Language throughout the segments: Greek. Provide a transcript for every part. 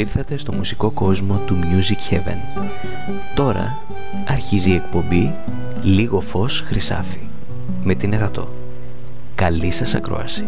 Ήρθατε στο μουσικό κόσμο του Music Heaven. Τώρα αρχίζει η εκπομπή «Λίγο φως χρυσάφι» με την Ερατό. Καλή σας ακρόαση.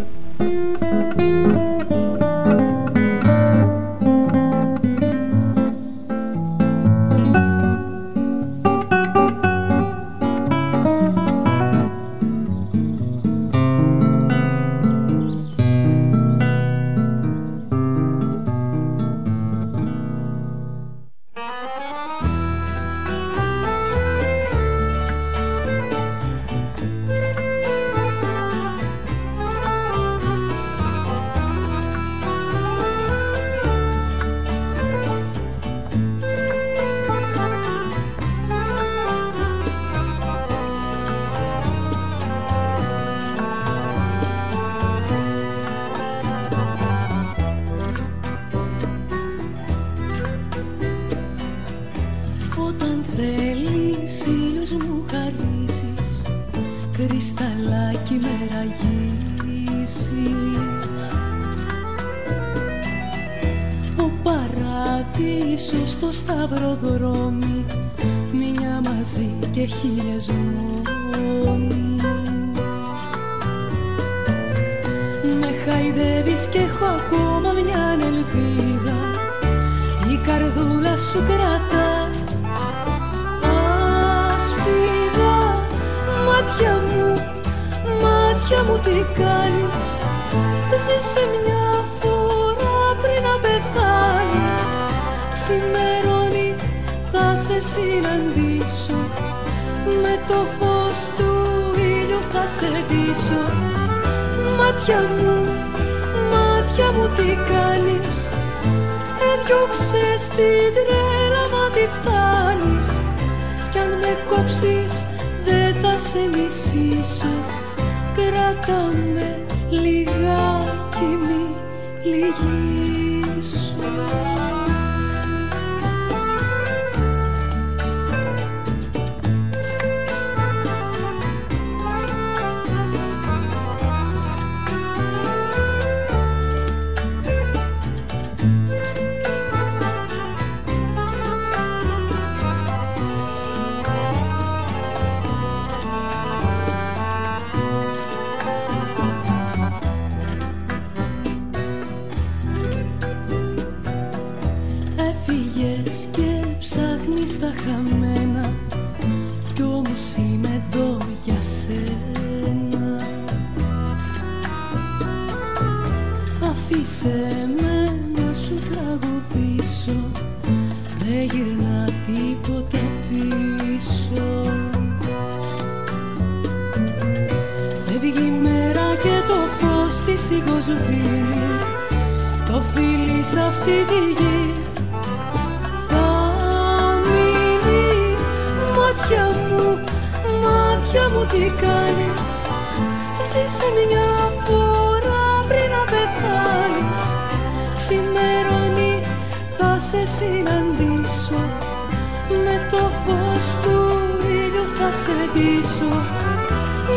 Δεν και έχω ακόμα μια ελπίδα η καρδούλα σου κρατά. Ασπίδα, μάτια μου, μάτια μου τι κάνεις; Ζήσε μια φορά πριν να πεθάνεις. Ξημερώνει, θα σε συναντήσω. Με το φως του ήλιου θα σε δίσω Μάτια μου, μου τι κάνεις. Έδιωξες την τρέλα μα τη φτάνεις. Κι αν με κόψεις δεν θα σε μισήσω. Κράτα με λιγάκι μη λυγίσω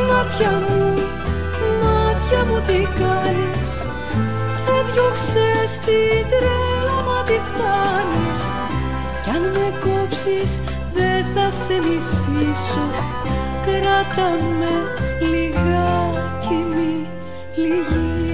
μάτια μου, μάτια μου τι κάνεις; Έδιωξες την τρέλα μα τι φτάνεις; Κι αν με κόψεις δεν θα σε μισήσω. Κράτα με λιγάκι μη λιγή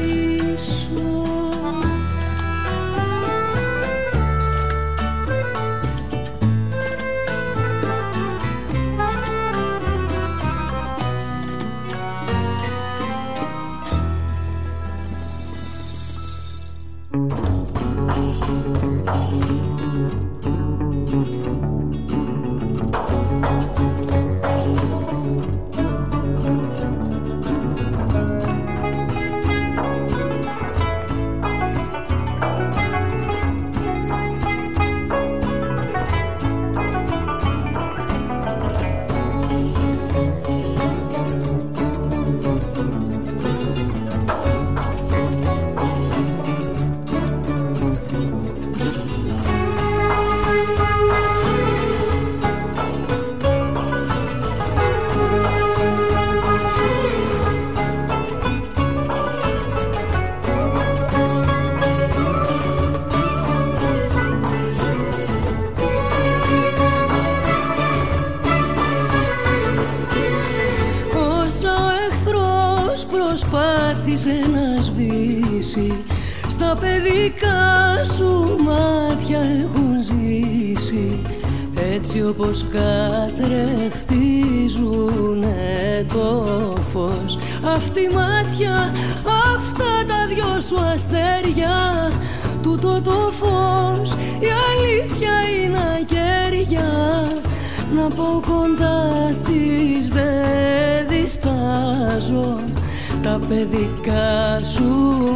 παιδικά σου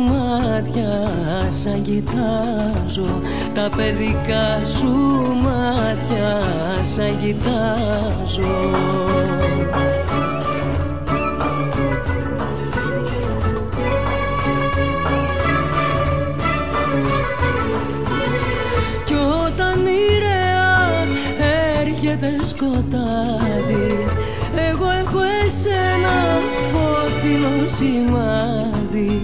μάτια σαν κοιτάζω. Τα παιδικά σου μάτια σαν κοιτάζω. Κι όταν μοιραία έρχεται σκοτάδι σημάδι.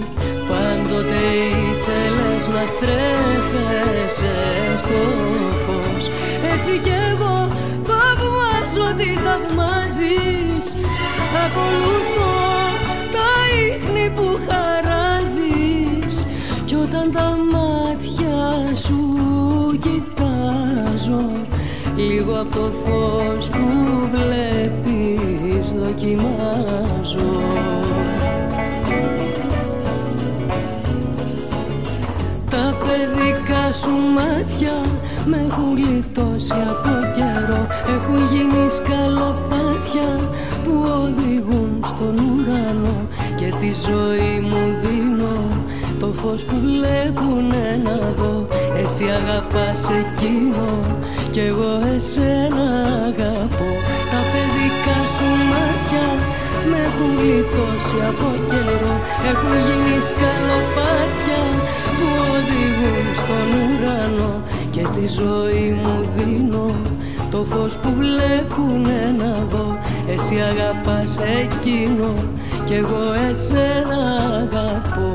Πάντοτε ήθελες να στρέφεσαι στο φως. Έτσι κι εγώ θαυμάζω τι θαυμάζεις. Ακολουθώ τα ίχνη που χαράζεις. Κι όταν τα μάτια σου κοιτάζω Λίγο από το φως που βλέπεις δοκιμάζω παιδικά σου μάτια. Με έχουν γλιτώσει από καιρό. Έχουν γίνει σκαλοπάτια που οδηγούν στον ουρανό. Και τη ζωή μου δίνω το φως που βλέπουνε να δω. Εσύ αγαπάς εκείνο κι εγώ εσένα αγαπώ. Τα παιδικά σου μάτια με έχουν γλιτώσει από καιρό. Έχουν γίνει σκαλοπάτια που οδηγούν στον ουρανό Και τη ζωή μου δίνω. Το φως που βλέπουνε να δω Εσύ αγαπάς εκείνο κι εγώ εσένα αγαπώ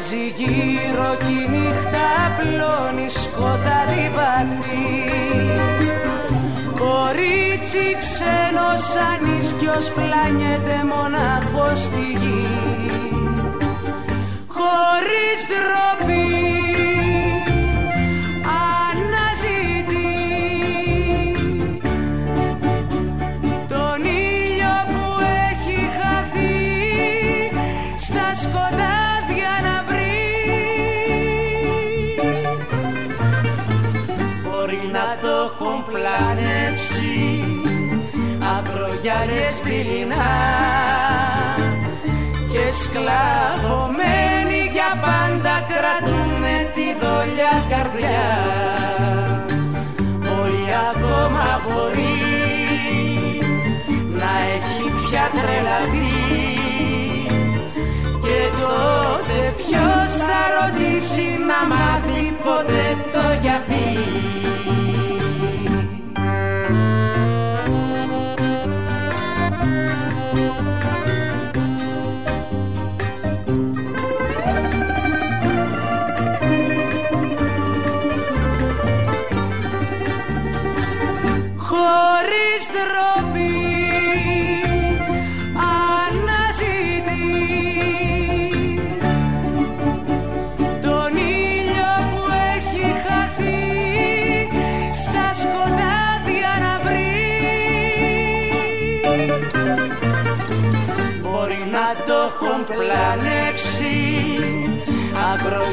Βραδιάζει γύρω κι η νύχτα πλώνει σκοτάδι βαθύ. Κορίτσι ξένος ανίσκιος πλάνιεται μονάχος στη γη. Χωρίς ντροπή σκλαβωμένοι για πάντα κρατούνε τη δόλια καρδιά. Όλοι ακόμα μπορεί να έχει πια τρελαθεί. Και τότε ποιος θα ρωτήσει να μάθει ποτέ το γιατί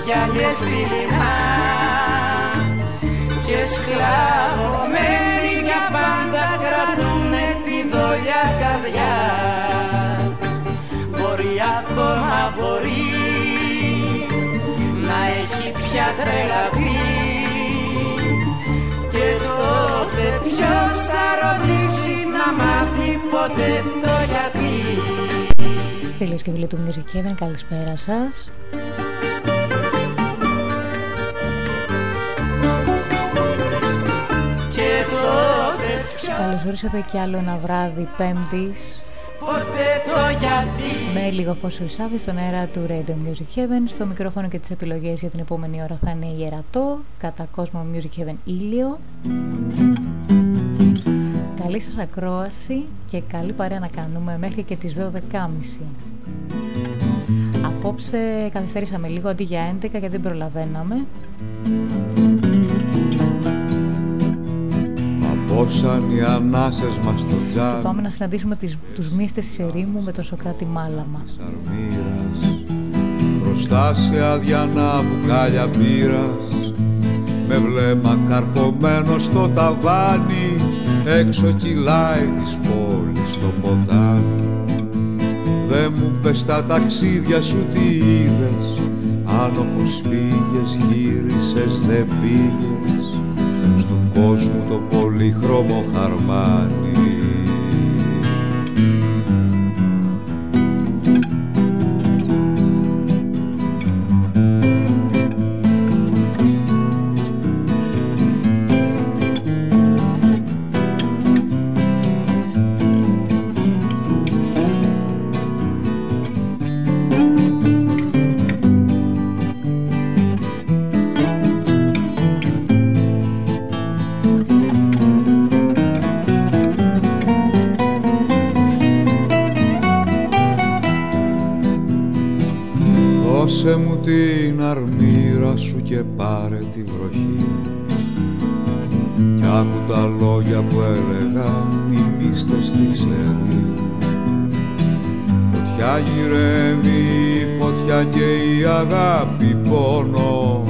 ακρογιάλιες στη λιμά και σκλαβωμένοι για πάντα κρατούνε τη δόλια καρδιά. Μπορεί ακόμα μπορεί να έχει πια τρελαθεί. Και τότε ποιος θα ρωτήσει να μάθει ποτέ το γιατί. Φίλες και φίλοι του Music Heaven, καλησπέρα σας. Καλώς ορίσατε κι άλλο ένα βράδυ πέμπτης. Με λίγο φως χρυσάβη στον αέρα του Radio Music Heaven. Στο μικρόφωνο και τις επιλογές για την επόμενη ώρα θα είναι η Ερατό κατά κόσμο Music Heaven Ήλιο. Καλή σας ακρόαση και καλή παρέα να κάνουμε μέχρι και τις 12.30 Απόψε καθυστερήσαμε λίγο αντί για 11 γιατί δεν προλαβαίναμε Πόσαν οι ανάσες μας στο τζάμι Πάμε να συναντήσουμε τις, τους μύστες της ερήμου με τον Σοκράτη Μάλαμα. Μπροστά σε αδιανά μπουκάλια μπύρας Με βλέμμα καρφωμένο στο ταβάνι. Έξω κυλάει της πόλης στο ποτάμι. Δε μου πες τα ταξίδια σου τι είδες. Αν όπως πήγες γύρισες δεν πήγες. Στου κόσμου το πολύχρωμο χαρμάνι και πάρε τη βροχή. Κι άκου τα λόγια που έλεγα μη πίστε στη ξερή Φωτιά γυρεύει, φωτιά και η αγάπη πόνο.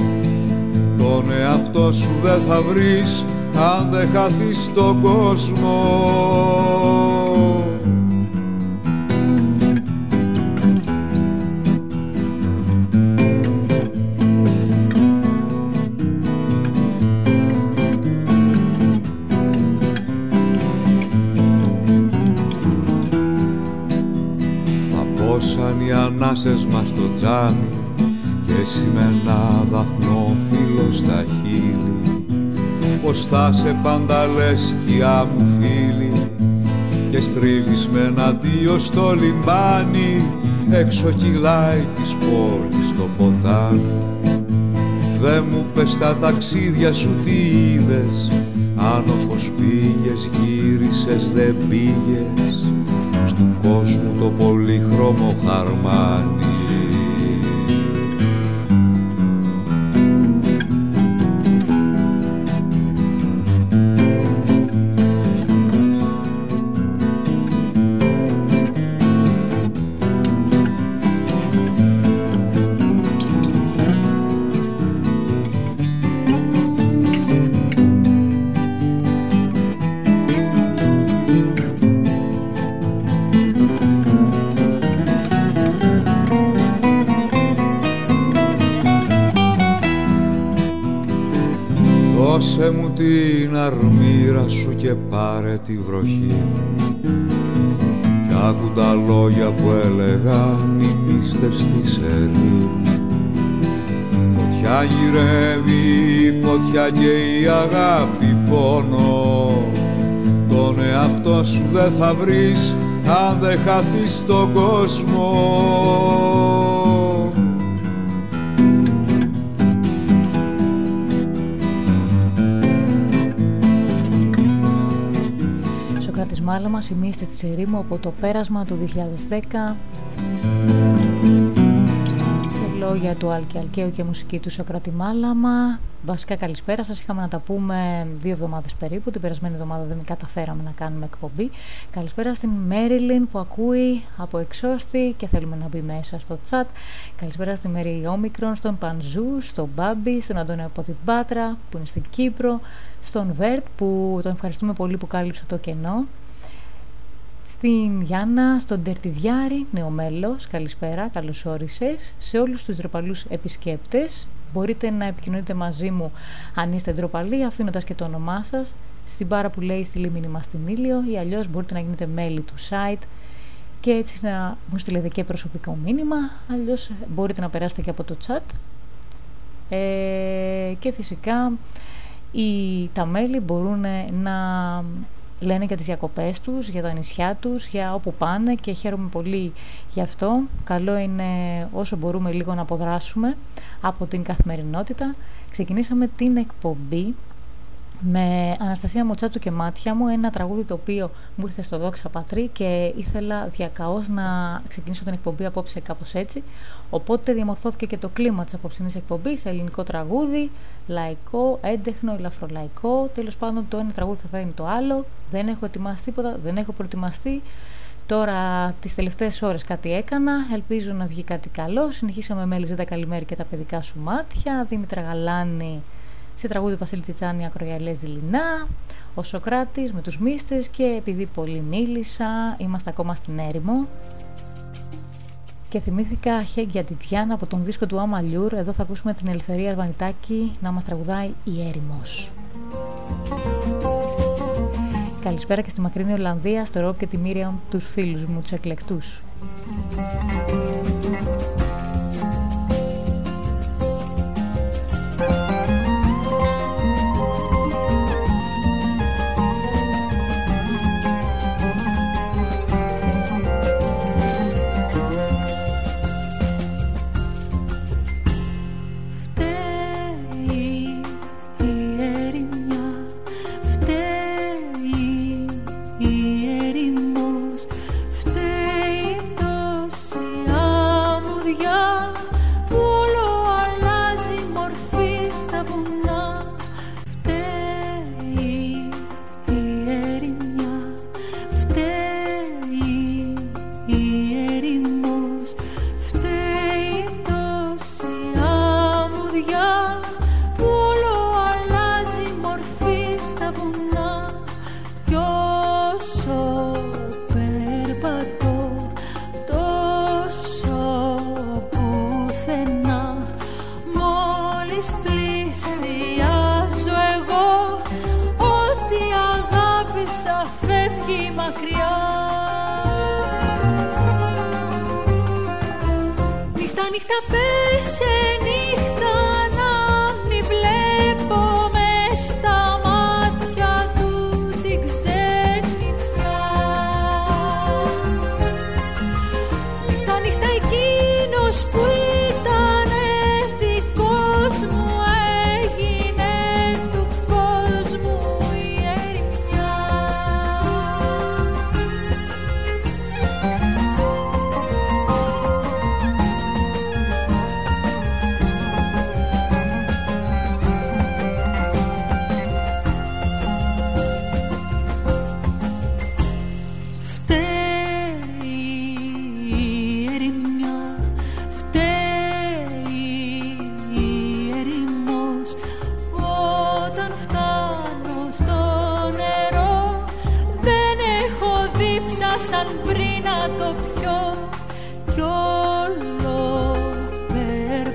Τον εαυτό σου δεν θα βρεις αν δεν χαθείς στον κόσμο ανάσες μας στο τζάμι και εσύ με ένα δαφνό φίλο στα χείλη. Πως θα σε πάντα λες σκιά μου φίλη και στρίβεις με ένα δύο στο λιμάνι. Έξω κυλάει της πόλης το ποτάμι. Δε μου πες τα ταξίδια σου τι είδες αν όπως πήγες γύρισες δεν πήγες του κόσμου το πολύχρωμο χαρμάνι και η αγάπη πόνο. Τον εαυτό σου δεν θα βρεις αν δεν χαθείς στον κόσμο. Μάλαμα σημείστε τη ερήμου από το πέρασμα του 2010 σε λόγια του Άλκη Αλκαίου και μουσική του Σοκράτη Μάλαμα Βασικά καλησπέρα σας, είχαμε να τα πούμε δύο εβδομάδες περίπου, την περασμένη εβδομάδα δεν καταφέραμε να κάνουμε εκπομπή. Καλησπέρα στην Μέριλιν που ακούει από εξώστη και θέλουμε να μπει μέσα στο chat. Καλησπέρα στη Μέρη Όμικρον, στον Πανζού, στον Μπάμπη, στον Αντώνιο από την Πάτρα που είναι στην Κύπρο, στον Βέρτ που τον ευχαριστούμε πολύ που κάλυψε το κενό. Στην Γιάννα, στον Τερτιδιάρη, νεομέλος, καλησπέρα, καλώς όρισες. Σε όλους τους δροπαλούς επισκέπτες, μπορείτε να επικοινωνείτε μαζί μου αν είστε ντροπαλοί, αφήνοντας και το όνομά σας. Στην πάρα που λέει στη μήνυμα στην Ήλιο ή αλλιώς μπορείτε να γίνετε μέλη του site και έτσι να μου στείλετε και προσωπικό μήνυμα, αλλιώς μπορείτε να περάσετε και από το chat. Ε, και φυσικά οι, τα μέλη μπορούν να λένε για τις διακοπές τους, για τα νησιά τους, για όπου πάνε και χαίρομαι πολύ γι' αυτό. Καλό είναι όσο μπορούμε λίγο να αποδράσουμε από την καθημερινότητα. Ξεκινήσαμε την εκπομπή με Αναστασία Μοτσάτου και Μάτια μου, ένα τραγούδι το οποίο μου ήρθε στο Δόξα Πατρί και ήθελα διακαώς να ξεκινήσω την εκπομπή απόψε κάπως έτσι. Οπότε διαμορφώθηκε και το κλίμα της απόψινής εκπομπής, ελληνικό τραγούδι, λαϊκό, έντεχνο, ελαφρολαϊκό. Τέλος πάντων το ένα τραγούδι θα φέρνει το άλλο. Δεν έχω ετοιμάσει τίποτα, δεν έχω προετοιμαστεί. Τώρα τις τελευταίες ώρες κάτι έκανα, ελπίζω να βγει κάτι καλό. Συνεχίσαμε με Ελίζα Καλημέρη και τα παιδικά σου μάτια, Δήμητρα Γαλάνη σε τραγούδι Βασίλη Τσιτσάνη Ακρογιαλές Δειλινά, ο Σοκράτης με τους μίστες και επειδή πολύ μίλησα, είμαστε ακόμα στην έρημο. Και θυμήθηκα Χέγγια Τιτιάνα από τον δίσκο του Αμαλιούρ, εδώ θα ακούσουμε την Ελευθερία Αρβανιτάκη να μας τραγουδάει η έρημος. Καλησπέρα και στη μακρινή Ολλανδία, στο Ρόπ και τη Μίρια, τους φίλους μου, τους εκλεκτούς.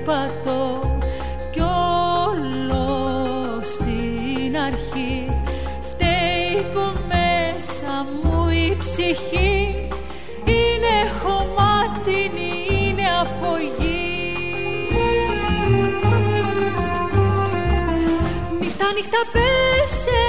περπατώ κι όλο στην αρχή. Φταίει που μέσα μου η ψυχή είναι χωμάτινη, είναι από γη Νύχτα, νύχτα πέσε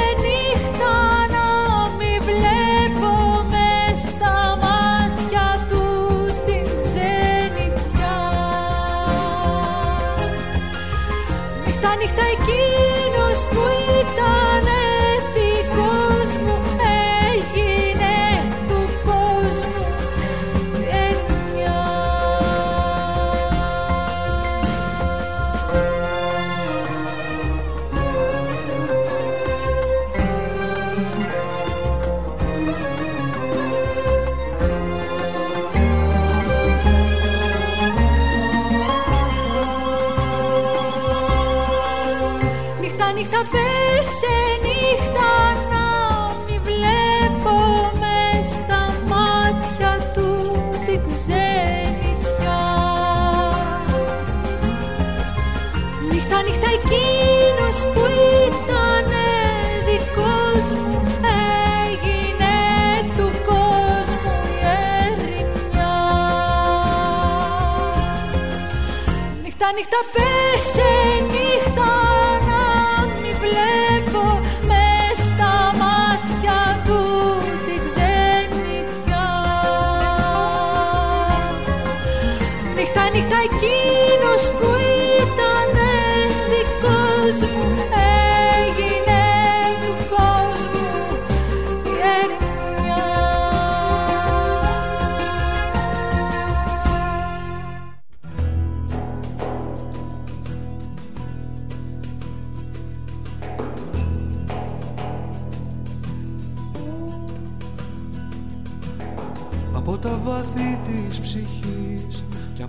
νύχτα πέσε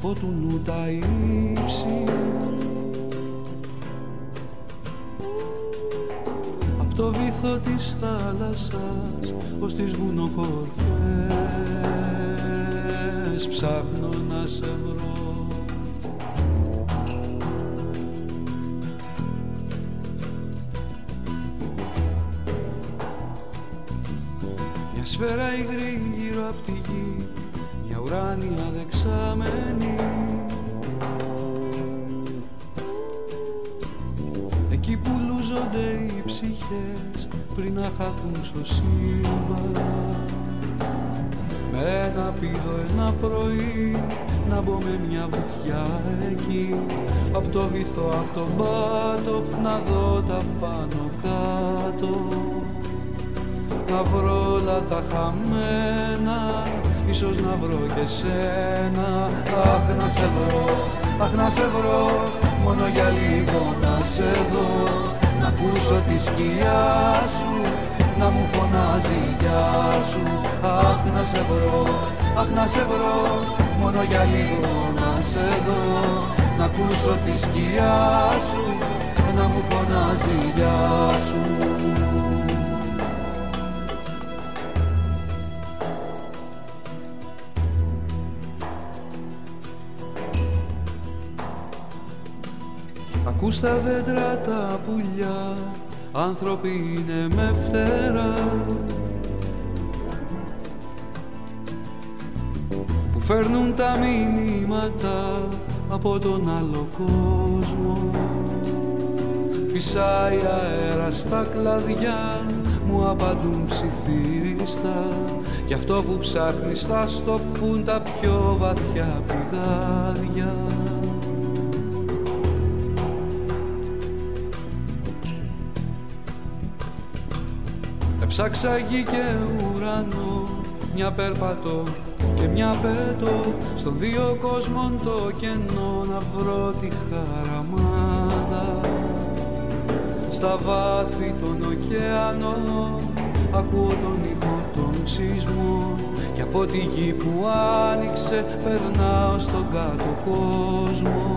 από του νου τα ύψη. Απ' το βυθό της θάλασσας ως τις βουνοκορφές ψάχνω να σε βρω. Μια σφαίρα υγρή γύρω απ' τη γη μια ουράνια δεξάμενη οι ψυχές πριν να χαθούν στο σύμπαν. Με ένα πίδο ένα πρωί να μπω με μια βουτιά εκεί. Απ' το βυθό, απ' τον πάτο να δω τα πάνω κάτω. Να βρω όλα τα χαμένα ίσως να βρω και σένα. Αχ να σε βρω, αχ να σε βρω. Μόνο για λίγο να σε δω. Να ακούσω τη σκιά σου να μου φωνάζει γεια σου. Αχ να σε βρω, αχ να σε βρω. Μόνο για λίγο να σε δω. Να ακούσω τη σκιά σου να μου φωνάζει γεια σου Ακούς τα δέντρα τα πουλιά άνθρωποι είναι με φτερά. Που φέρνουν τα μηνύματα από τον άλλο κόσμο. Φυσάει αέρα στα κλαδιά μου απαντούν ψιθύριστα. Γι' αυτό που ψάχνεις θα στο πουν τα πιο βαθιά πηγάδια Ψάξα γη και ουρανό Μια περπατώ και μια πέτω Στον δύο κόσμων το κενό Να βρω τη χαραμάδα. Στα βάθη των ωκεανών Ακούω τον ήχο των σεισμών Και από τη γη που άνοιξε Περνάω στον κάτω κόσμο.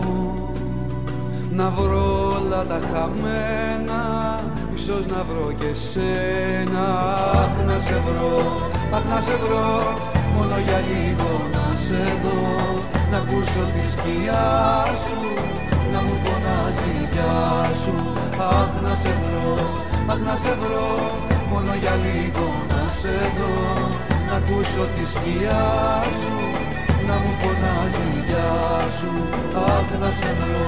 Να βρω όλα τα χαμένα Ίσως να βρω και σένα Αχ να σε βρω, αχ να σε βρω. Μόνο για λίγο να σε δω. Να ακούσω τη σκιά σου Να μου φωνάζει γεια σου. Αχ να σε βρω, αχ να σε βρω. Μόνο για λίγο να σε δω. Να ακούσω τη σκιά σου να μου φωνάζει γεια σου. Αχ να σε βρω,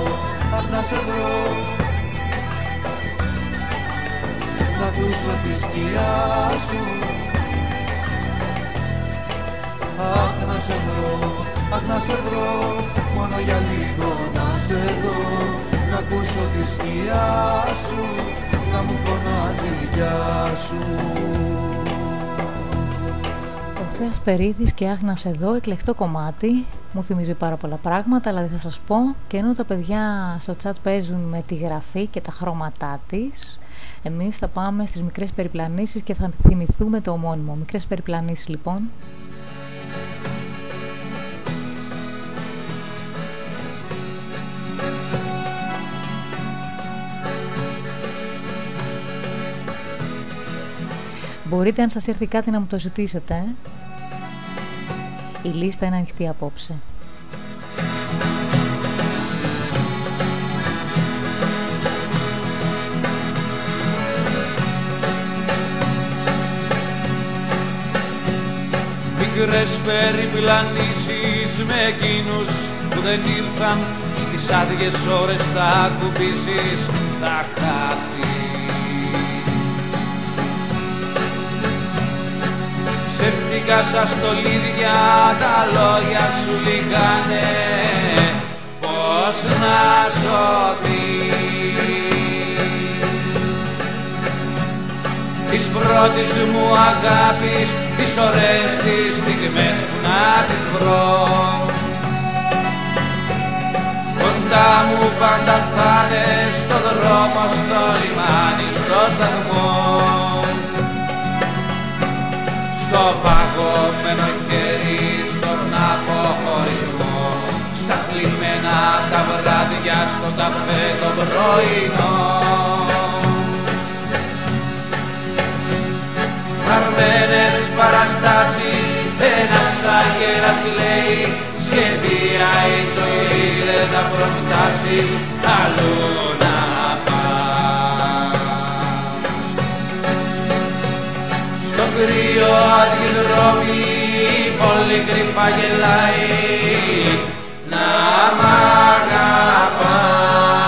αχ να σε βρω να ακούσω τη σκιά σου Αχ να σε βρω, αχ να σε βρω Μόνο για λίγο να σε δω Να ακούσω τη σκιά σου Να μου φωνάζει γεια σου Θεός Περίδης και Άχνα σε δω, εκλεκτό κομμάτι. Μου θυμίζει πάρα πολλά πράγματα, αλλά δεν θα σας πω. Και ενώ τα παιδιά στο chat παίζουν με τη γραφή και τα χρώματά της, εμείς θα πάμε στις μικρές περιπλανήσεις και θα θυμηθούμε το ομώνυμο. Μικρές περιπλανήσεις λοιπόν. Μπορείτε αν σας έρθει κάτι να μου το ζητήσετε. Η λίστα είναι ανοιχτή απόψε. Μικρές περιπλανήσεις με εκείνους που δεν ήρθαν. Στις άδειες ώρες θα ακουμπήσεις θα χάθεις. Ψεύτικα σαν στολίδια τα λόγια σου λιγάνε πως να σωθείς. Της πρώτης μου αγάπης τις ωραίες τις στιγμές που να τις βρω. Κοντά μου πάντα θα στο δρόμο, στο λιμάνι, στο σταθμό. Στο παγωμένο χέρι, στον αποχωρισμό. Στα κλειμένα τα βράδια, στο καφέ το πρωινό Χαρμένες παραστάσεις, ένας αγέρας λέει Σχεδία η ζωή δεν θα προτάσεις αλλού να πας Στο κρύο αντιδρόμι πολύ κρυφά γελάει να μ' αγαπάς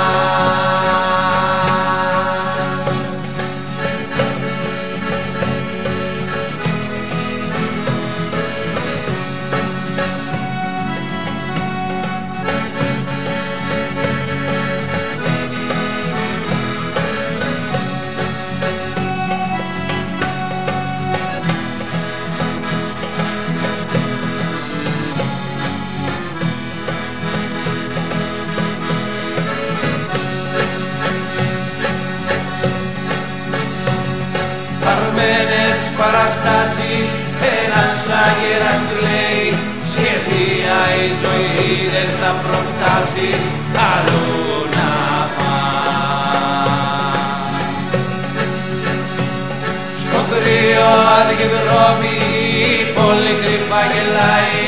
προτάσεις αλλού να πας. Στο κρύο δρόμοι πολύ κρυφά γελάει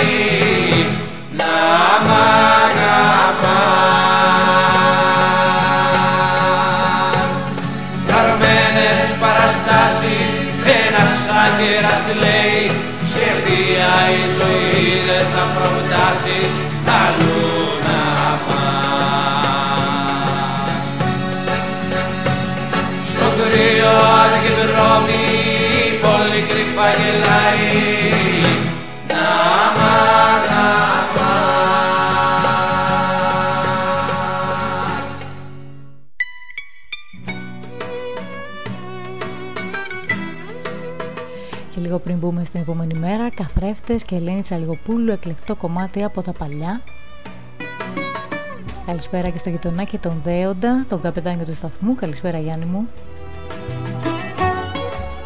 να μ' αγαπάς. Καρμένες παραστάσεις ένας άκερας λέει σχεδία η ζωή δεν θα προτάσεις αλλού πριν μπούμε στην επόμενη μέρα, καθρέφτες και Ελένη Τσαλιγοπούλου, εκλεκτό κομμάτι από τα παλιά. Καλησπέρα και στο γειτονάκι τον Δέοντα, τον καπετάνιο του σταθμού. Καλησπέρα Γιάννη μου.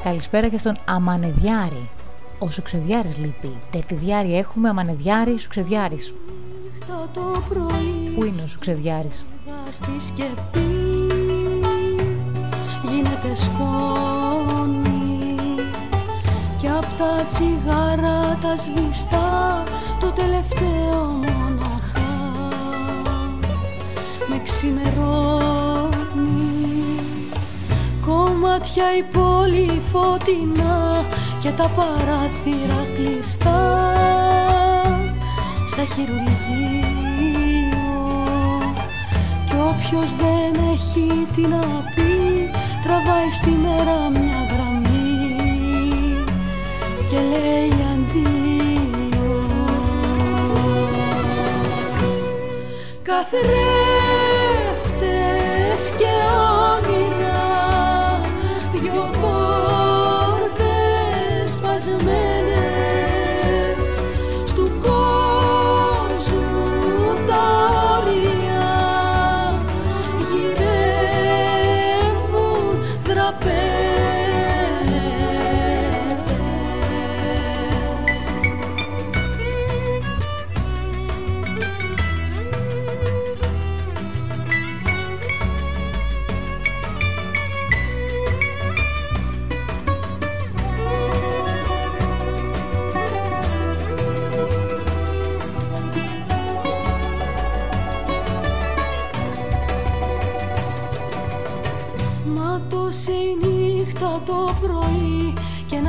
Καλησπέρα και στον Αμανεδιάρη. Ο Σουξεδιάρης λείπει. Τερτιδιάρη έχουμε, Αμανεδιάρη, Σουξεδιάρης. Πού είναι ο Σουξεδιάρης; γίνεται σκόνη κι απ' τα τσιγάρα τα σβηστά το τελευταίο μοναχά. Με ξημερώνει κομμάτια η πόλη φωτεινά και τα παράθυρα κλειστά. Σαν χειρουργείο κι όποιος δεν έχει τι να πει τραβάει στη μέρα μια γραμμή και λέει αντίο. Καθρέφτες και όνειρα δυο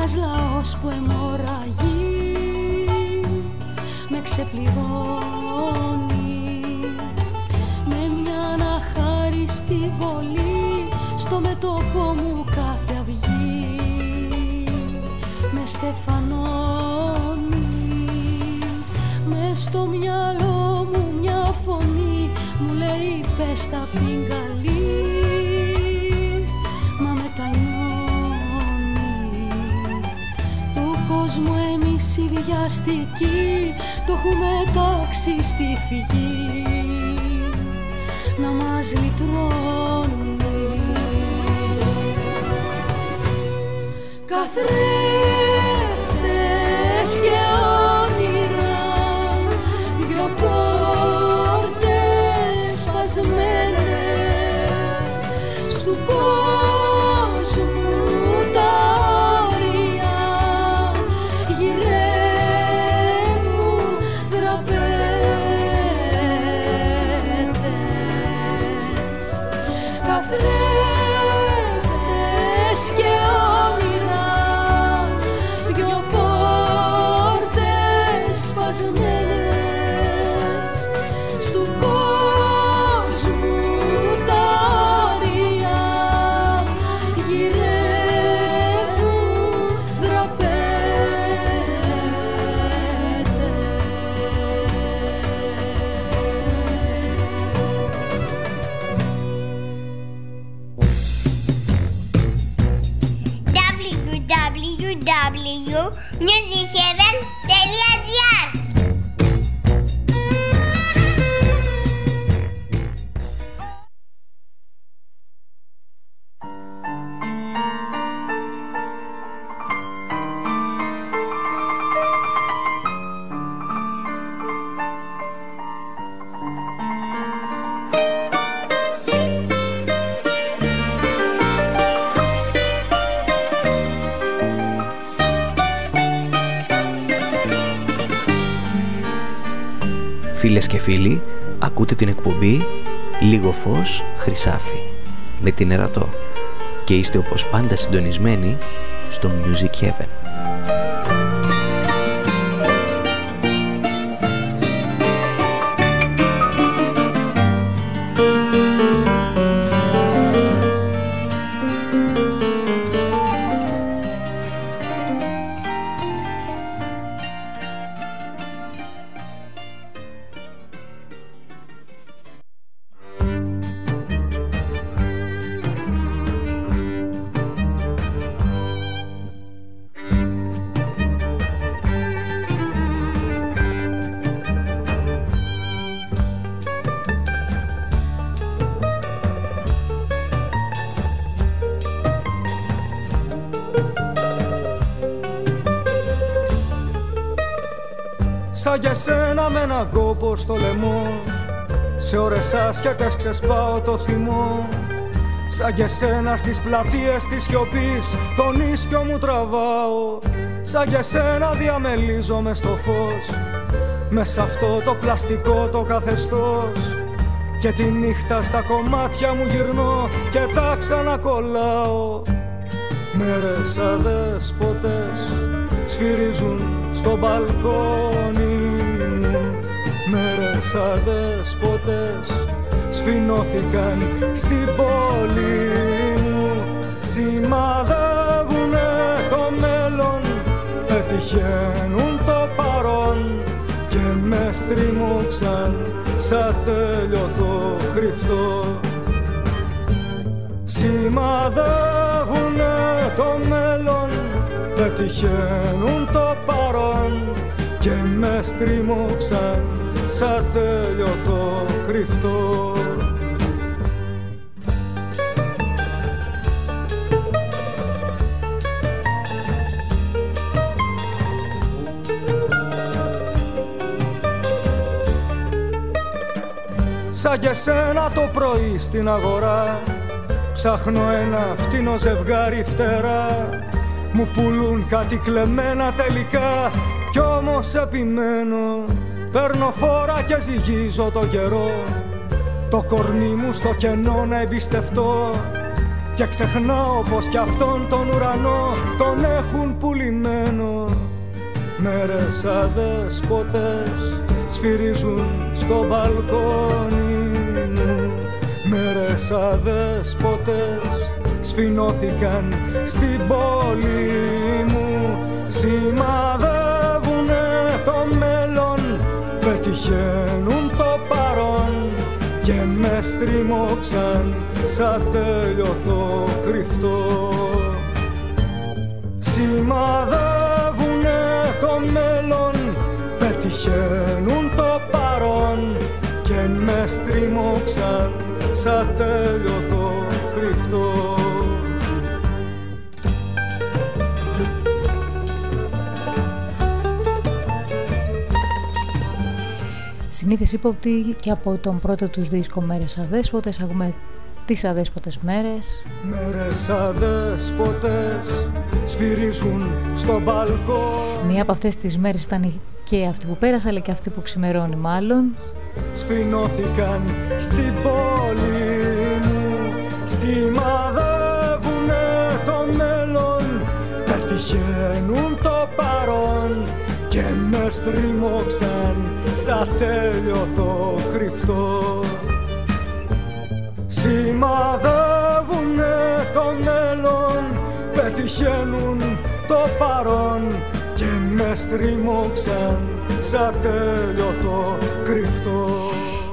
ένας λαός που αιμορραγεί. Με ξεπληρώνει βιαστικοί το έχουμε τάξει στη φυγή. Να μας λυτρώνει καθρέφτες φίλοι, ακούτε την εκπομπή Λίγο φως, χρυσάφι με την Ερατό και είστε όπως πάντα συντονισμένοι στο Music Heaven. Στο λαιμό. Σε ώρες άσχετες ξεσπάω το θυμό. Σαν για σένα στις πλατείες της σιωπής Τον ίσκιο μου τραβάω. Σαν για σένα διαμελίζομαι στο φως. Μέσα αυτό το πλαστικό το καθεστώς. Και τη νύχτα στα κομμάτια μου γυρνώ Και τα ξανακολλάω. Μέρες αδέσποτες σφυρίζουν στο μπαλκόνι. μου Μέρες αδέσποτες σφινώθηκαν στην πόλη μου. Σημαδεύουνε το μέλλον, πετυχαίνουν το παρόν Και με στριμώξαν σαν τέλειωτο κρυφτό. Σημαδεύουνε το μέλλον Πετυχαίνουν το παρόν Και με στριμώξαν σαν τέλειωτο κρυφτό. Σαν και σένα το πρωί στην αγορά Ψάχνω ένα φτηνό ζευγάρι φτερά. Μου πουλούν κάτι κλεμμένα τελικά Κι όμως επιμένω Παίρνω φόρα και ζυγίζω το καιρό. Το κορμί μου στο κενό να εμπιστευτώ. Και ξεχνάω πως κι αυτόν τον ουρανό τον έχουν πουλημένο. Μέρες αδεσποτές σφυρίζουν στο μπαλκόνι μου. Μέρες αδεσποτές σφινώθηκαν στην πόλη μου. Σημαδεύουνε το μέλλον, πετυχαίνουν το παρόν και με στριμώξαν σαν τέλειο κρυφτό. Σημαδεύουνε το μέλλον πετυχαίνουν το παρόν και με στριμώξαν σαν τέλειο κρυφτό Συνήθως είπα ότι και από τον πρώτο τους δίσκο Μέρες Αδέσποτες έχουμε τις αδέσποτες μέρες. Μέρες αδέσποτες σφυρίζουν στο μπαλκό Μία από αυτές τις μέρες ήταν και αυτή που πέρασε αλλά και αυτή που ξημερώνει μάλλον. Σφινώθηκαν στην πόλη μου Σημαδεύουνε με στριμώξαν σαν τέλειο το κρυφτό. Σημαδεύουνε το μέλλον Πετυχαίνουν το παρόν Και με στριμώξαν σαν τέλειο το κρυφτό.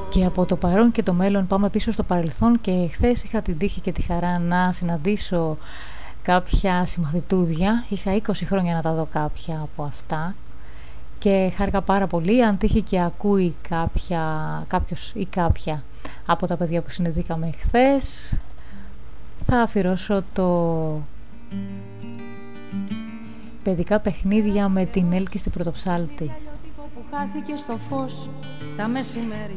Και από το παρόν και το μέλλον πάμε πίσω στο παρελθόν και χθες είχα την τύχη και τη χαρά να συναντήσω κάποια συμμαθητούδια. Είχα 20 χρόνια να τα δω κάποια από αυτά και χάρηκα πάρα πολύ. Αν τύχει και ακούει κάποια, κάποιος ή κάποια από τα παιδιά που συνεδίκαμε χθες, θα αφιερώσω το παιδικά παιχνίδια με την Έλκη στην Πρωτοψάλτη. στο φως τα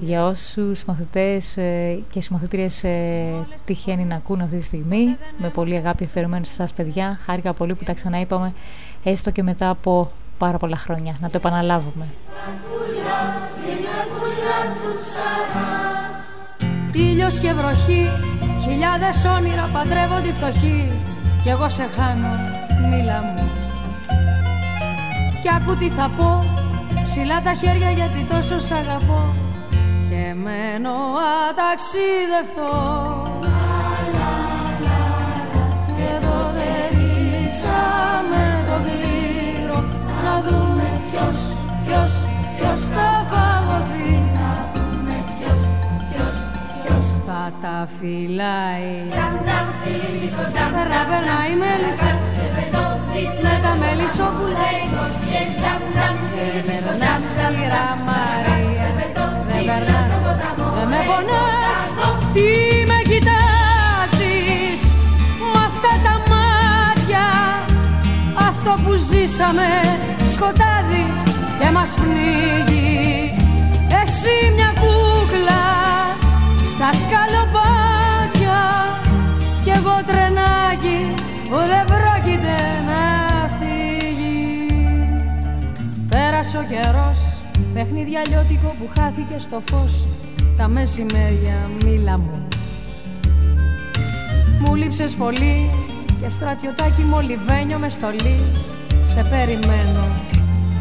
Για όσους μαθητές ε, και συμμαθήτριες ε, τυχαίνει να ακούν αυτή τη στιγμή, με πολύ αγάπη αφιερωμένη σε εσάς παιδιά, χάρηκα πολύ που τα ξαναείπαμε, έστω και μετά από πάρα πολλά χρόνια. Να το επαναλάβουμε. Ήλιος και βροχή, χιλιάδες όνειρα παντρεύονται φτωχοί κι εγώ σε χάνω, μίλα μου. Κι άκου τι θα πω, ψηλά τα χέρια γιατί τόσο σ' αγαπώ και μένω αταξίδευτο. Και εδώ δεν με το κλήρο να δούμε ποιος, ποιος, ποιος θα φαγωθεί να δούμε ποιος, ποιος, ποιος θα τα φυλάει. Περνά, περνάει μέλισσα. Με τα μελισσόπουλα Δεν περνάς κυρία Μαρία. Δεν περνάς, δεν με πονάς. Τι με κοιτάζεις; Μ' αυτά τα μάτια. Αυτό που ζήσαμε σκοτάδι και μας πνίγει. Εσύ μια κούκλα στα σκαλοπάτια Κι εγώ τρενάκι που δεν πρόκειται να φύγει. Πέρασε ο καιρός, παιχνίδι αλλιώτικο που χάθηκε στο φως Τα μεσημέρια μίλα μου. Μου λείψες πολύ και στρατιωτάκι μολυβένιο μες στολή Σε περιμένω,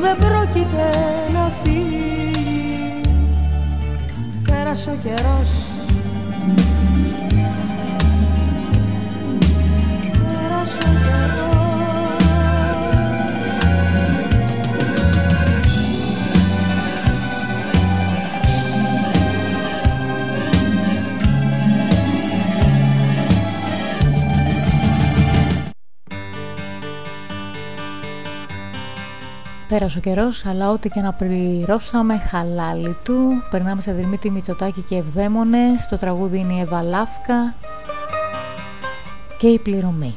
δεν πρόκειται να φύγει. Πέρασε ο καιρός Πέρασε ο καιρός, αλλά ό,τι και να πληρώσαμε, χαλάλι του. Περνάμε σε Δημήτρη Μητσοτάκη και Ευδαίμονε. Το τραγούδι είναι η Ευαλάφκα και η πληρωμή.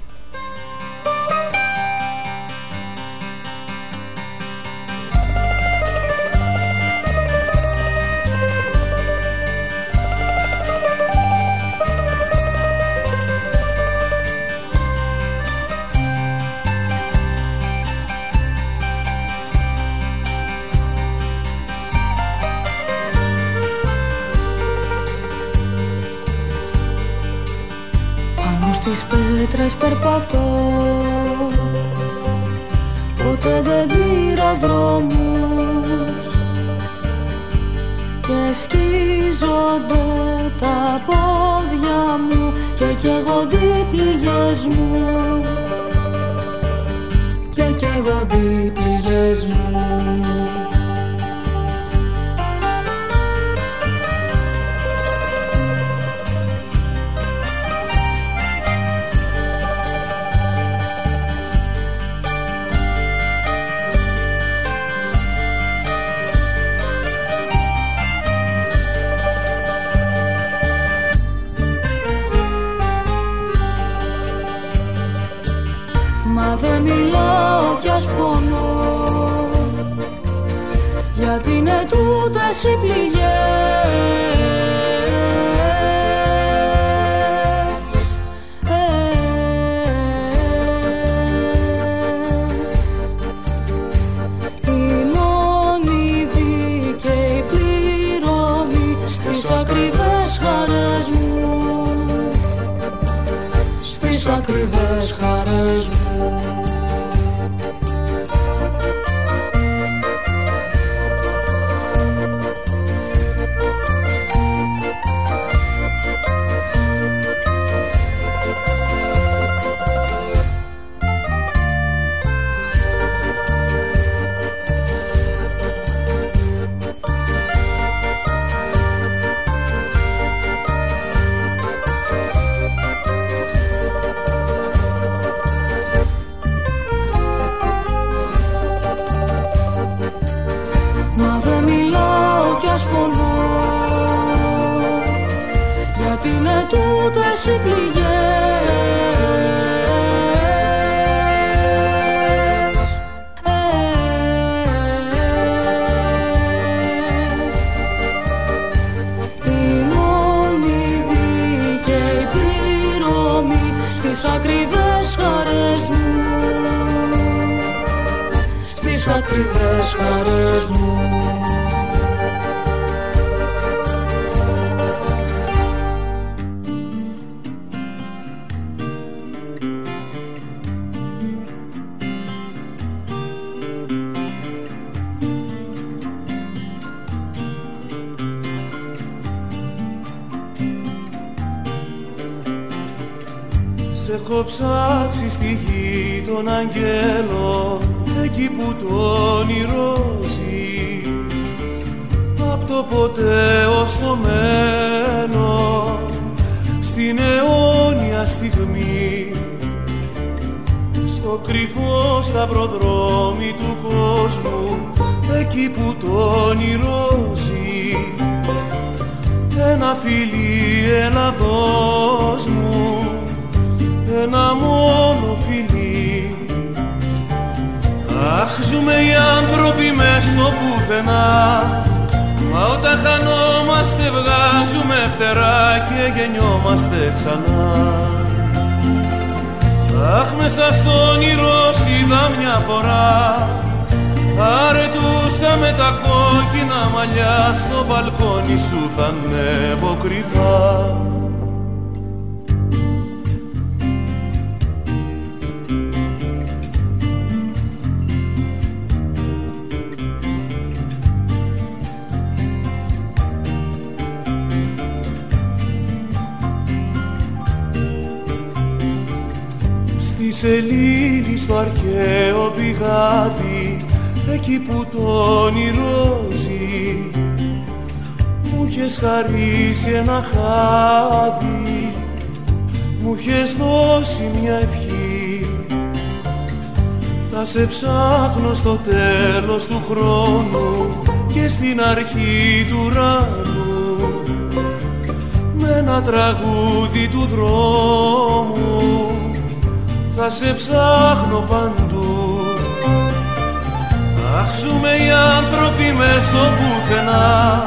έχω ψάξει στη γη των αγγέλων εκεί που το όνειρο ζει. Απ' το ποτέ ως το μέλλον στην αιώνια στιγμή. Στο κρυφό σταυροδρόμι του κόσμου εκεί που το όνειρο ζει. Ένα φιλί, ένα δώσ' μου ένα μόνο φιλί. Αχ, ζούμε οι άνθρωποι μες στο πουθενά. Μα όταν χανόμαστε βγάζουμε φτερά και γεννιόμαστε ξανά. Αχ, μέσα στον όνειρο είδα μια φορά. Αρετούσα με τα κόκκινα μαλλιά στο μπαλκόνι σου θα ανέβω κρυφά. σελήνη στο αρχαίο πηγάδι εκεί που το όνειρο μου είχες χαρίσει ένα χάδι μου είχες δώσει μια ευχή. Θα σε ψάχνω στο τέλος του χρόνου και στην αρχή του ουρανού με ένα τραγούδι του δρόμου θα σε ψάχνω παντού. Αχ ζούμε οι άνθρωποι μες στο πουθενά.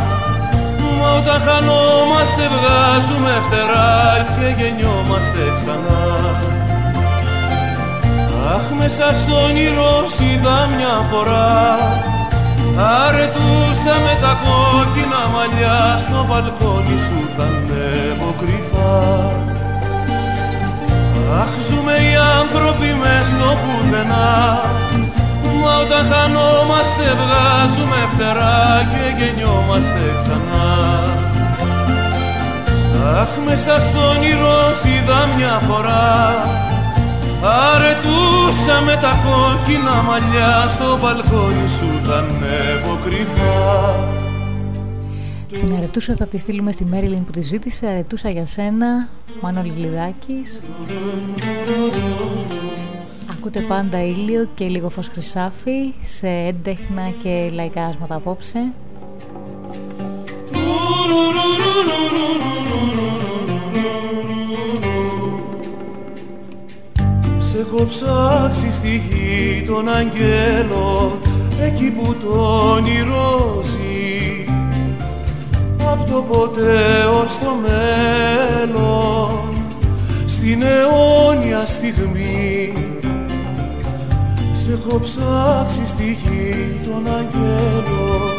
Μα όταν χανόμαστε βγάζουμε φτερά και γεννιόμαστε ξανά. Αχ μέσα στο όνειρο είδα μια φορά. Αρετούσα με τα κόκκινα μαλλιά στο μπαλκόνι σου θα ανέβω κρυφά Αχ ζούμε οι άνθρωποι μες στο πουθενά. Μα όταν χανόμαστε βγάζουμε φτερά και γεννιόμαστε ξανά. Αχ μέσα στο όνειρο είδα μια φορά. Αρετούσα με τα κόκκινα μαλλιά στο μπαλκόνι σου θα ανέβω κρυφά Την αρετούσα θα τη στείλουμε στη Μέριλιν που τη ζήτησε Αρετούσα για σένα, Μάνο Λιγλιδάκης Ακούτε πάντα ήλιο και λίγο φως χρυσάφι σε έντεχνα και λαϊκά άσματα απόψε. Σε έχω ψάξει στη γη των αγγέλων εκεί που το όνειρο ζει απ' το ποτέ ως το μέλλον. Στην αιώνια στιγμή σε έχω ψάξει στη γη των αγγέλων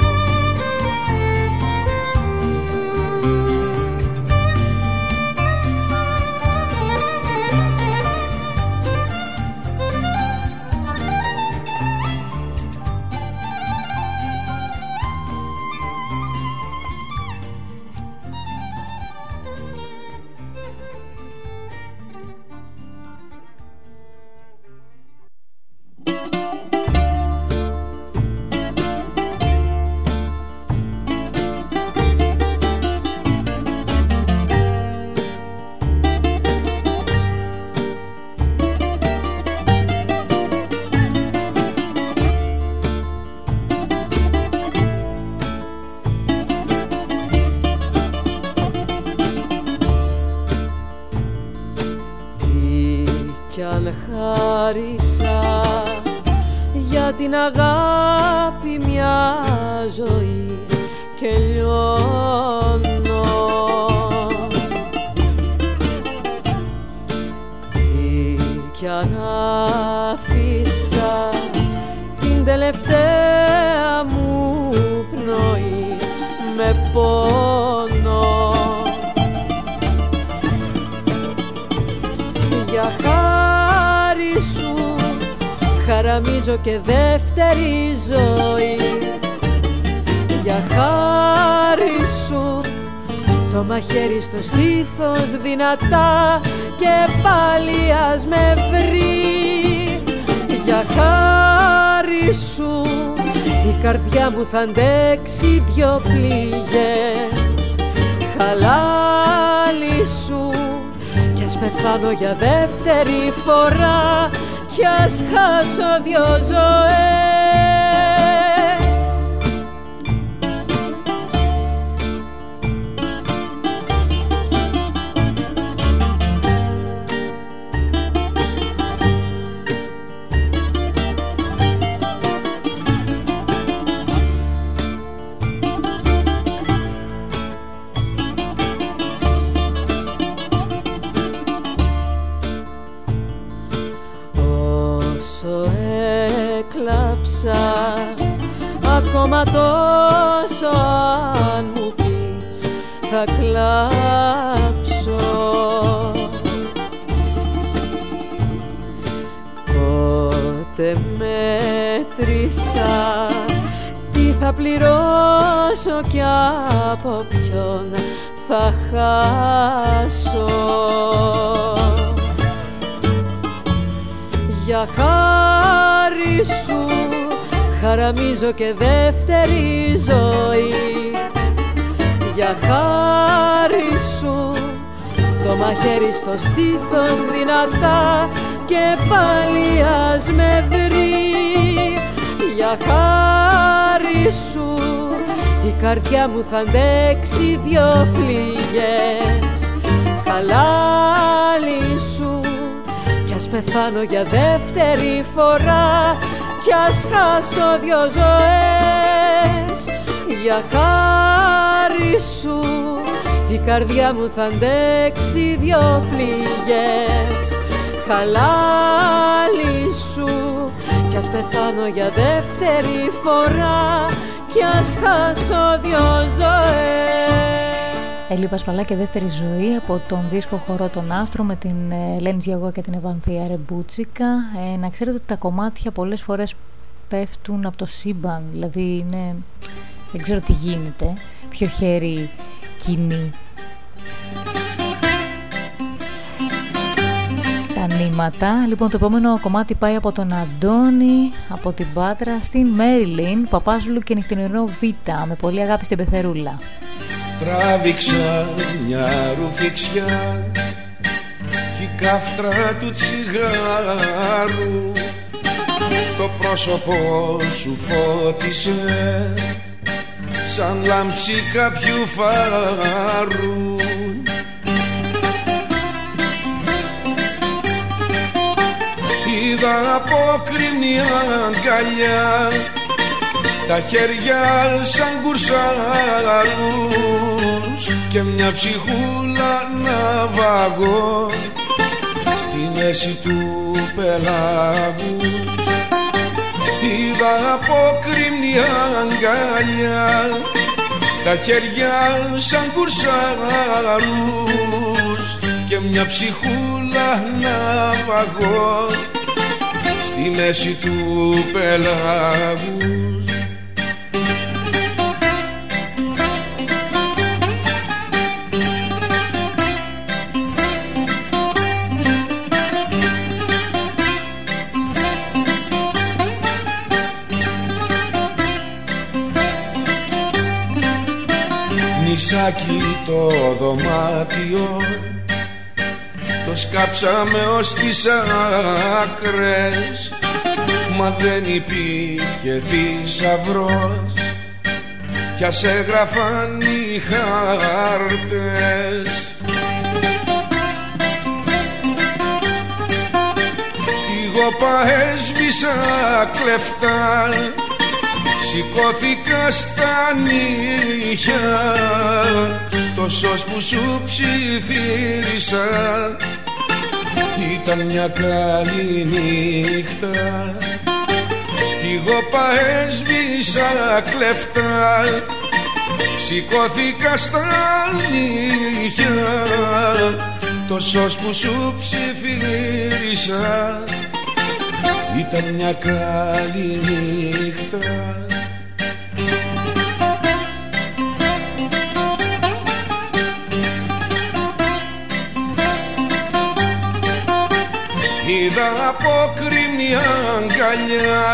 και δεύτερη ζωή. Για χάρη σου το μαχαίρι στο στήθος δυνατά και πάλι ας με βρει. Για χάρη σου η καρδιά μου θα αντέξει δυο πληγές. Χαλάλι σου κι ας πεθάνω για δεύτερη φορά κι ας χάσω δυο ζωές χαραμίζω και δεύτερη ζωή. Για χάρη σου το μαχαίρι στο στήθος δυνατά και πάλι ας με βρει. Για χάρη σου η καρδιά μου θα αντέξει δυο πληγές. Χαλάλι σου κι ας πεθάνω για δεύτερη φορά κι ας χάσω δυο ζωές. Για χάρη σου η καρδιά μου θα αντέξει δυο πληγές. Χαλάλι σου κι ας πεθάνω για δεύτερη φορά. Κι ας χάσω δυο ζωές Έλλη Πασπαλά και δεύτερη ζωή από τον δίσκο χορό των Άστρο με την ε, Ελένη Γιαγό και την Ευανθία Ρεμπούτσικα. Ε, να ξέρετε ότι τα κομμάτια πολλές φορές πέφτουν από το σύμπαν, δηλαδή είναι, δεν ξέρω τι γίνεται, ποιο χέρι κινεί. Τα νήματα. Λοιπόν, το επόμενο κομμάτι πάει από τον Αντώνη, από την Πάτρα, στην Μέριλιν, Παπάζουλου και Νυχτινερό Β, με πολύ αγάπη στην Πεθερούλα. Τράβηξα μια ρουφιξιά κι η κάφτρα του τσιγάρου. Το πρόσωπό σου φώτισε σαν λάμψη κάποιου φάρου. Είδα απόκρινη αγκαλιά τα χέρια σαν κουρσάρους και μια ψυχούλα να βαγώ στη μέση του πελάγου. Είδα απόκριμνη αγκαλιά τα χέρια σαν κουρσάρους και μια ψυχούλα να βαγώ στη μέση του πελάγου Νησάκι το δωμάτιο. Το σκάψαμε ως τις άκρες. Μα δεν υπήρχε θησαυρός. Κι ας έγραφαν οι χάρτες. Τη γοπα έσβησα κλεφτά Σηκώθηκα στα νύχια Τόσο που σου ψιθύρισα. Ήταν μια καλή νύχτα. Κι εγώ έσβησα κλεφτά Σηκώθηκα στα νύχια Τόσο που σου ψιθύρισα. Ήταν μια καλή νύχτα Είδα απόκριμνη αγκαλιά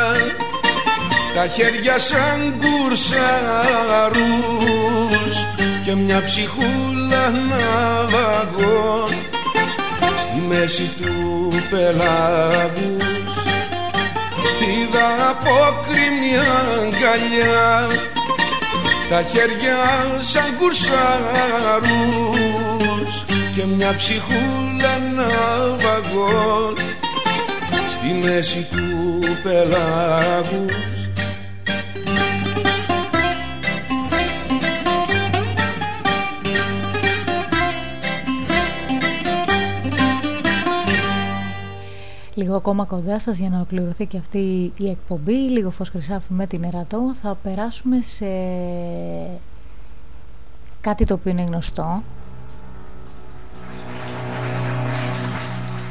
τα χέρια σαν κουρσάρους και μια ψυχούλα να βαγώ στη μέση του πελάγους. Είδα απόκριμνη αγκαλιά τα χέρια σαν κουρσάρους και μια ψυχούλα να βαγώ στη μέση του πελάγους. Λίγο ακόμα κοντά σας για να ολοκληρωθεί και αυτή η εκπομπή Λίγο φως χρυσάφι με την Ερατό. Θα περάσουμε σε κάτι το οποίο είναι γνωστό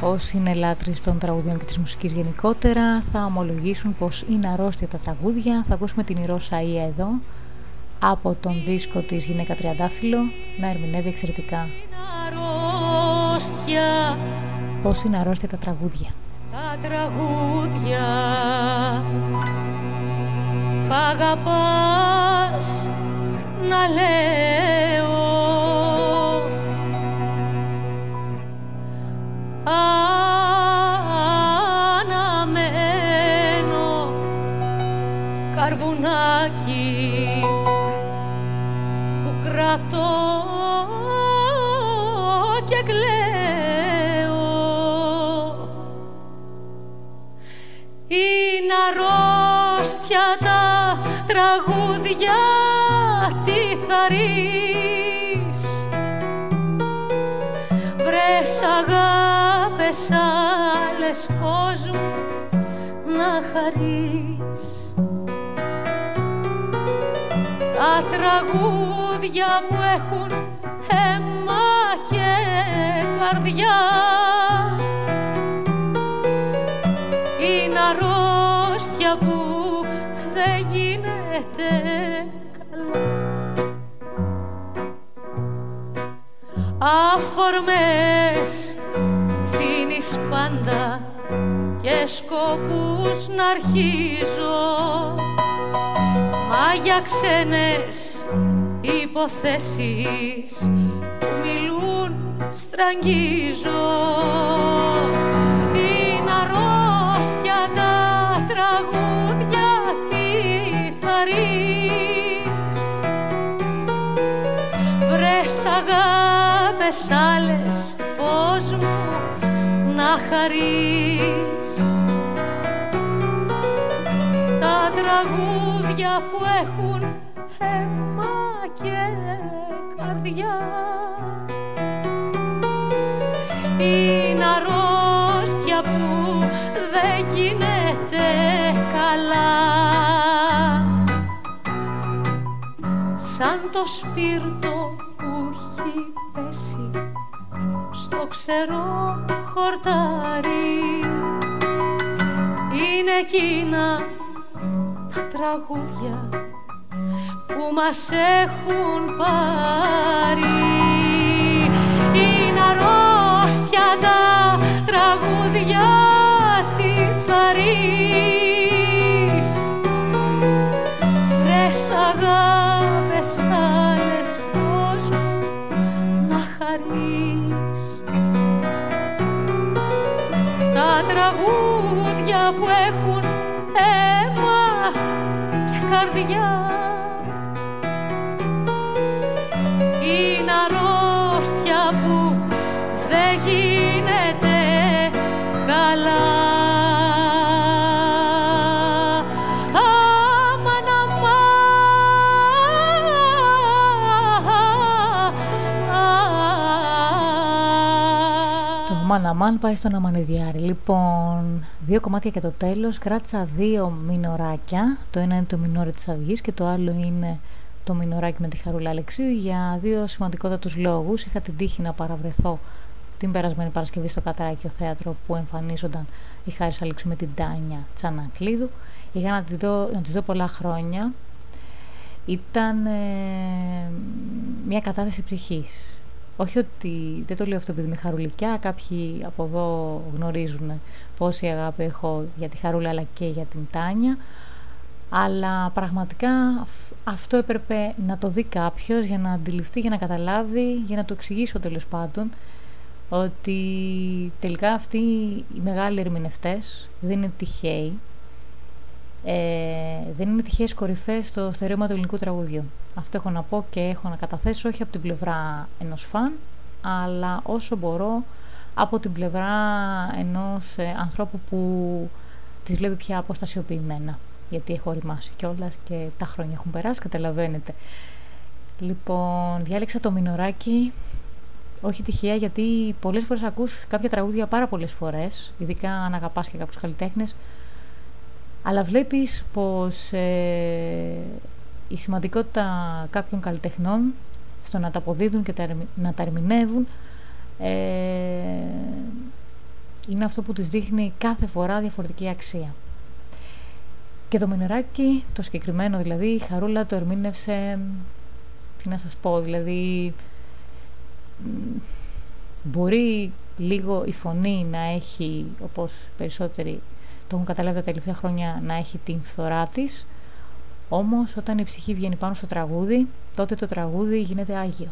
Όσοι είναι λάτρεις των τραγουδιών και της μουσικής γενικότερα θα ομολογήσουν πως είναι αρρώστια τα τραγούδια. Θα ακούσουμε την Ηρώσα Σαΐα εδώ από τον δίσκο της Γυναίκα Τριαντάφυλλο να ερμηνεύει εξαιρετικά. Αρρώστια, Πώς είναι αρρώστια τα τραγούδια. τα τραγούδια Π' αγαπάς να λέω Αναμένω που κρατώ και κλαίω. Είναι αρρώστια τα τραγούδια τι θα ρεις βρες αγάπες άλλες φως μου να χαρείς. Τα τραγούδια μου έχουν αίμα και καρδιά. Είναι αρρώστια που δεν γίνεται καλά. Αφορμές δίνεις πάντα και σκοπούς να αρχίζω. Μα για ξένες υποθέσεις που μιλούν στραγγίζω. Είναι αρρώστια τα τραγούδια τι θα ρεις. Βρες αγάπες άλλες φως μου να χαρείς τα τραγούδια που έχουν αίμα και καρδιά. Είναι αρρώστια που δεν γίνεται καλά. Σαν το σπίρτο ξερό χορτάρι. Είναι εκείνα τα τραγούδια που μας έχουν πάρει. Είναι αρρώστια τα τραγούδια τι θα ρεις. Βρες αγάπες τραγούδια που έχουν αίμα και καρδιά είναι αρρώστια που δεν γίνεται καλά. Το Μαναμάν πάει στον Αμανιδιάρη. Λοιπόν, δύο κομμάτια και το τέλος. Κράτησα δύο μινοράκια. Το ένα είναι το μινόρι της Αυγής και το άλλο είναι το μινοράκι με τη Χαρούλα Αλεξίου για δύο σημαντικότατους λόγους. Είχα την τύχη να παραβρεθώ την περασμένη Παρασκευή στο Κατράκιο Θέατρο που εμφανίζονταν η Χάρης Αλεξίου με την Τάνια Τσανακλίδου. Είχα να, τη δω, να τις δω πολλά χρόνια. Ήταν ε, μια κατάθεση ψυχής. Όχι ότι, δεν το λέω αυτό επειδή είμαι χαρουλικιά, κάποιοι από εδώ γνωρίζουν πόση αγάπη έχω για τη Χαρούλα αλλά και για την Τάνια. Αλλά πραγματικά αυτό έπρεπε να το δει κάποιος για να αντιληφθεί, για να καταλάβει, για να το εξηγήσω τέλος πάντων ότι τελικά αυτοί οι μεγάλοι ερμηνευτές δεν είναι τυχαίοι ε, δεν είναι τυχαίες κορυφές στο στερέωμα του ελληνικού τραγουδιού. Αυτό έχω να πω και έχω να καταθέσω όχι από την πλευρά ενός φαν, αλλά όσο μπορώ από την πλευρά ενός ε, ανθρώπου που τις βλέπει πια αποστασιοποιημένα γιατί έχω οριμάσει κιόλας και τα χρόνια έχουν περάσει, καταλαβαίνετε. Λοιπόν, διάλεξα το μινοράκι, όχι τυχαία, γιατί πολλές φορές ακούς κάποια τραγούδια πάρα πολλές φορές, ειδικά αν αγαπάς και κάποιους καλλιτέχνες, αλλά βλέπεις πως ε, η σημαντικότητα κάποιων καλλιτεχνών στο να τα αποδίδουν και να τα ερμηνεύουν ε, είναι αυτό που τους δείχνει κάθε φορά διαφορετική αξία. Και το μινεράκι, το συγκεκριμένο δηλαδή, η Χαρούλα το ερμήνευσε, τι να σας πω, δηλαδή μπορεί λίγο η φωνή να έχει, όπως περισσότεροι το έχουν καταλάβει τα τελευταία χρόνια, να έχει την φθορά της, όμως όταν η ψυχή βγαίνει πάνω στο τραγούδι, τότε το τραγούδι γίνεται Άγιο.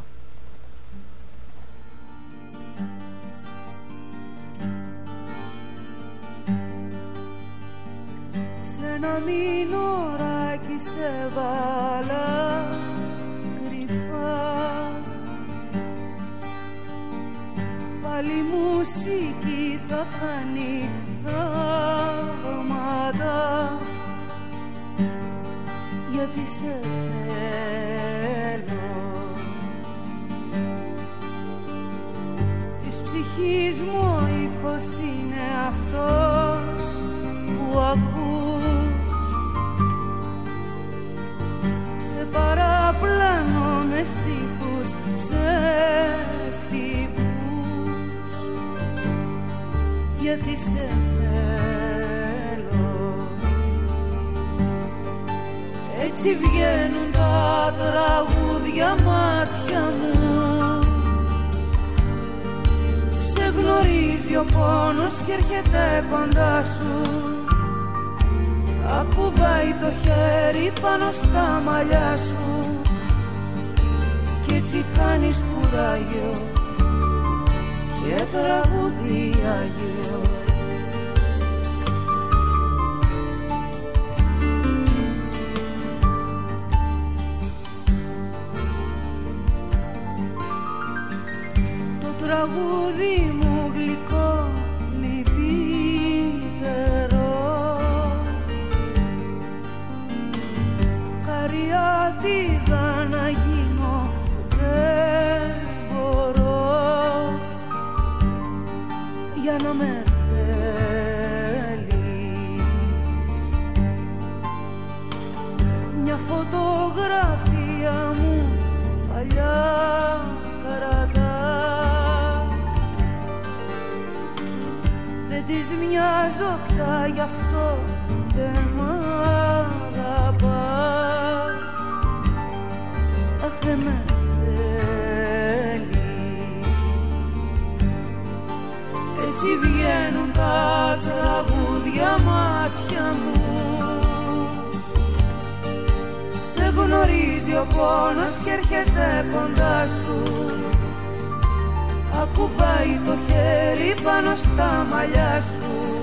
ένα μηνωράκι γιατί σε βάλα κρυφά Πάλι μουσική θα κάνει θαύματα γιατί σε θέλω. Της ψυχής μου ο ήχος είναι αυτός που ακούς. Σε παραπλανώ μες στίχους ψεύτικους γιατί σε θέλω. Έτσι βγαίνουν τα τραγούδια μάτια μου. Γνωρίζει ο πόνος και έρχεται κοντά σου. Ακουμπάει το χέρι πάνω στα μαλλιά σου. Κι έτσι κάνεις κουράγιο και τραγούδι Άγιο Το τραγούδι μου μοιάζω πια γι' αυτό δεν μ' αγαπάς. Αχ δεν με θέλεις. Έτσι βγαίνουν τα τραγούδια μάτια μου. Σε γνωρίζει ο πόνος και έρχεται κοντά σου. Ακουμπάει το χέρι πάνω στα μαλλιά σου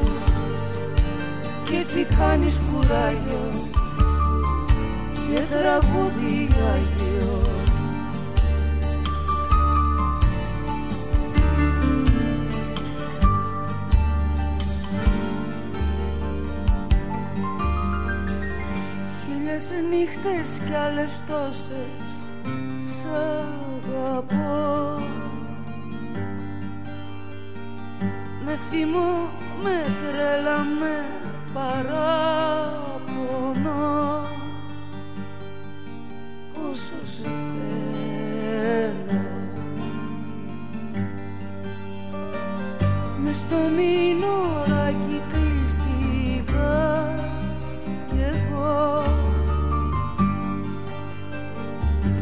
Κι έτσι κάνεις κουράγιο Και τραγούδι Άγιο Χίλιες νύχτες κι άλλες τόσες Σ' αγαπώ. Θυμό με τρέλα με παράπονο. Πόσο σε θέλω. Μες στο μηνωράκι κλειστήκα κι εγώ.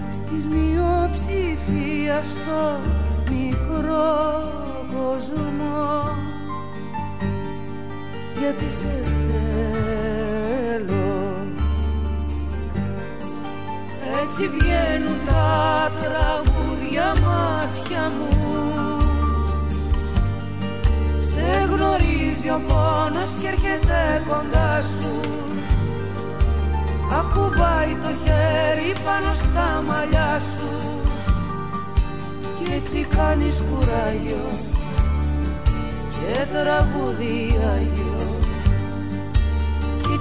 Στις μειοψηφία στο μικρό κόσμο γιατί σε θέλω. Έτσι βγαίνουν τα τραγούδια μάτια μου. Σε γνωρίζει ο πόνος και έρχεται κοντά σου. Ακουμπάει το χέρι πάνω στα μαλλιά σου. Κι έτσι κάνεις κουράγιο και τραγούδι Άγιο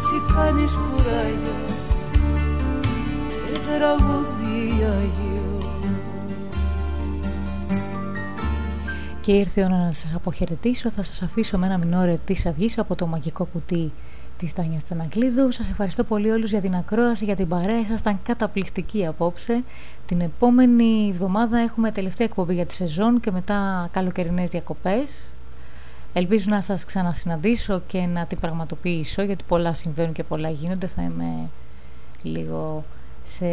έτσι κάνεις κουράγιο και τραγούδι Άγιο Και ήρθε η ώρα να σας αποχαιρετήσω Θα σας αφήσω με ένα μινόρε της αυγής από το μαγικό κουτί της Τάνιας Στανακλείδου. Σας ευχαριστώ πολύ όλους για την ακρόαση, για την παρέα. Ήσασταν καταπληκτική απόψε. Την επόμενη εβδομάδα έχουμε τελευταία εκπομπή για τη σεζόν και μετά καλοκαιρινές διακοπές. Ελπίζω να σας ξανασυναντήσω και να την πραγματοποιήσω γιατί πολλά συμβαίνουν και πολλά γίνονται. Θα είμαι λίγο σε...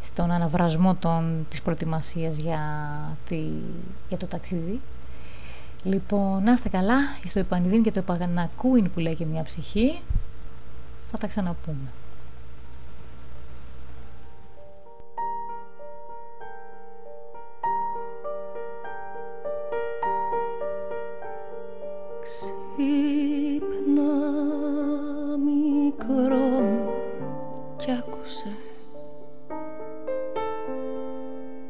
στον αναβρασμό των... της προετοιμασίας για, τη... για το ταξίδι. Λοιπόν, να είστε καλά, στο Επανειδήν και το Επαγανακούιν που λέει και μια ψυχή. Θα τα ξαναπούμε. Ξύπνα μικρό μου κι άκουσε.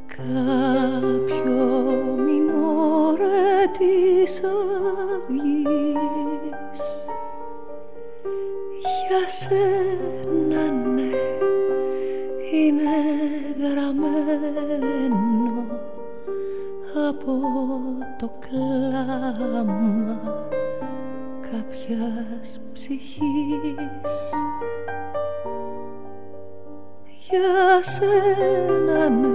Κάποιο μηνόρε της αυγής. Για σένα από το κλάμα κάποιας ψυχής. Για σένα ναι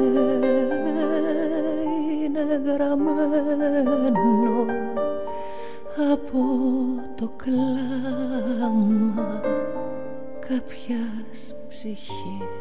είναι γραμμένο από το κλάμα κάποιας ψυχής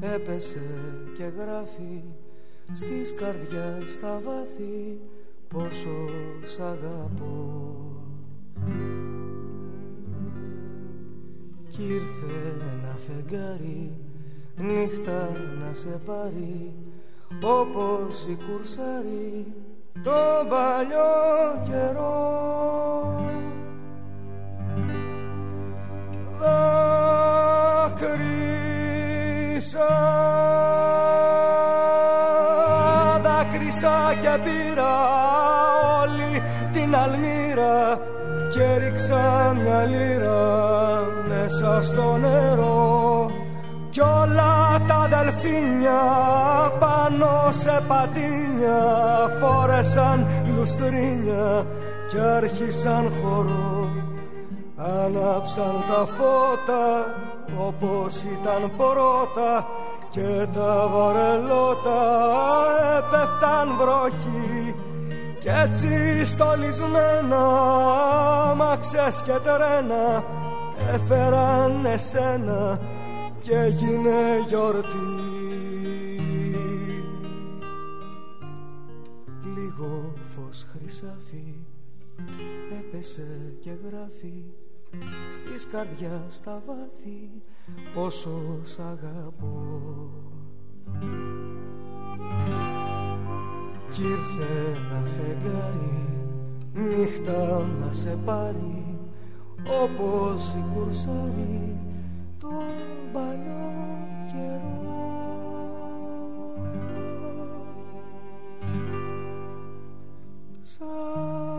έπεσε και γράφει στις καρδιάς στα βάθη πόσο σ' αγαπώ. Κι ήρθε ένα φεγγάρι νύχτα να σε πάρει όπως η κουρσάρι το παλιό καιρό δάκρυσα δάκρυσα και πήρα όλη την αλμύρα και ρίξα μια λίρα μέσα στο νερό. Κι όλα τα δελφίνια πάνω σε πατίνια φόρεσαν λουστρίνια και άρχισαν χορό. Άναψαν τα φώτα όπως ήταν πρώτα και τα βαρελότα έπεφταν βροχή. Κι έτσι στολισμένα μαξές και τρένα έφεραν εσένα και έγινε γιορτή. Λίγο φως χρυσαφή έπεσε και γράφει της καρδιάς στα βάθη πόσο σ' αγαπώ. Κι ήρθε ένα φεγγάρι νύχτα να σε πάρει όπως η κουρσάρι τον παλιό καιρό. Σαν